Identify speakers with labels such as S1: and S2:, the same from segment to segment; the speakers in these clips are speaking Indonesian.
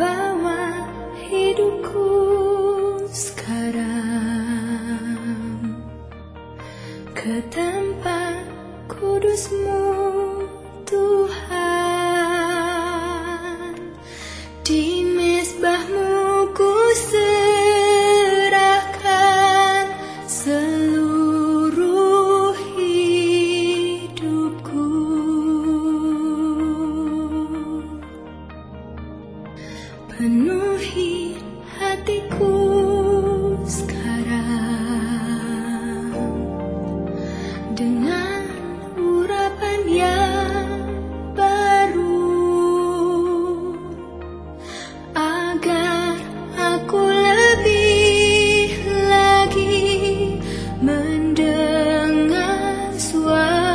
S1: Bawa hidupku sekarang. Ke tempat kudusmu Tuhan. Di Dengan urapan yang baru. Agar aku lebih lagi mendengar suaramu.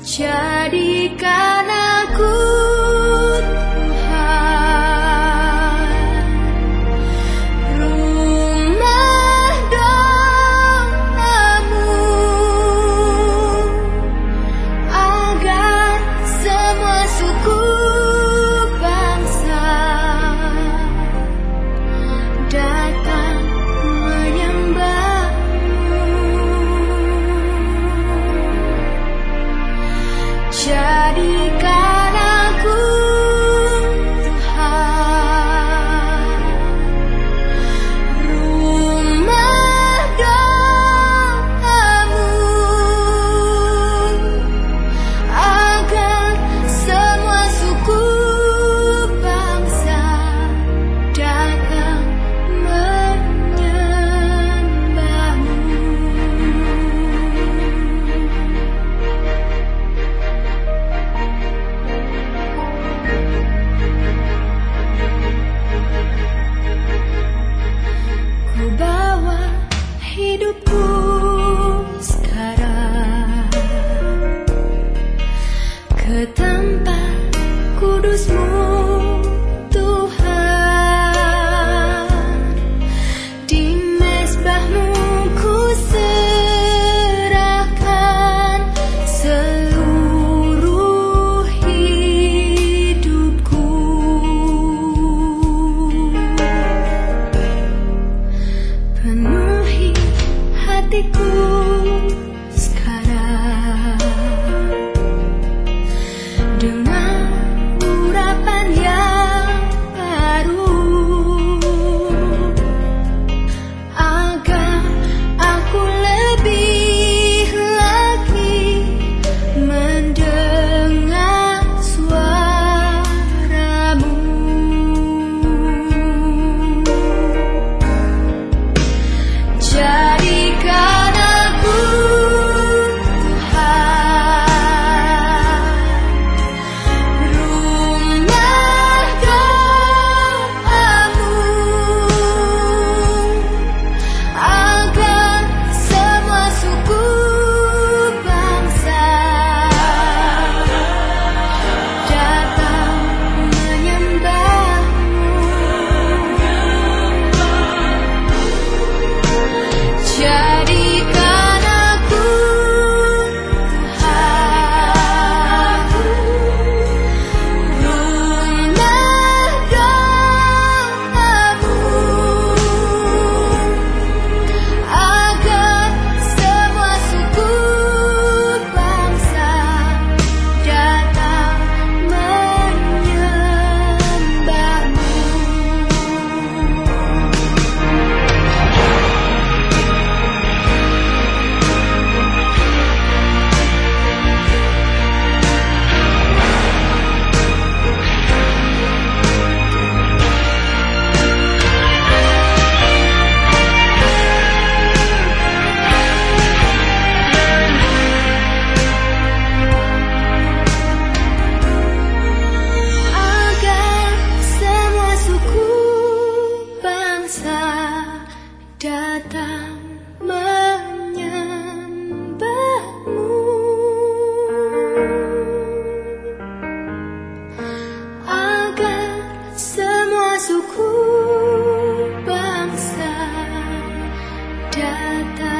S1: Jadikan hatiku. data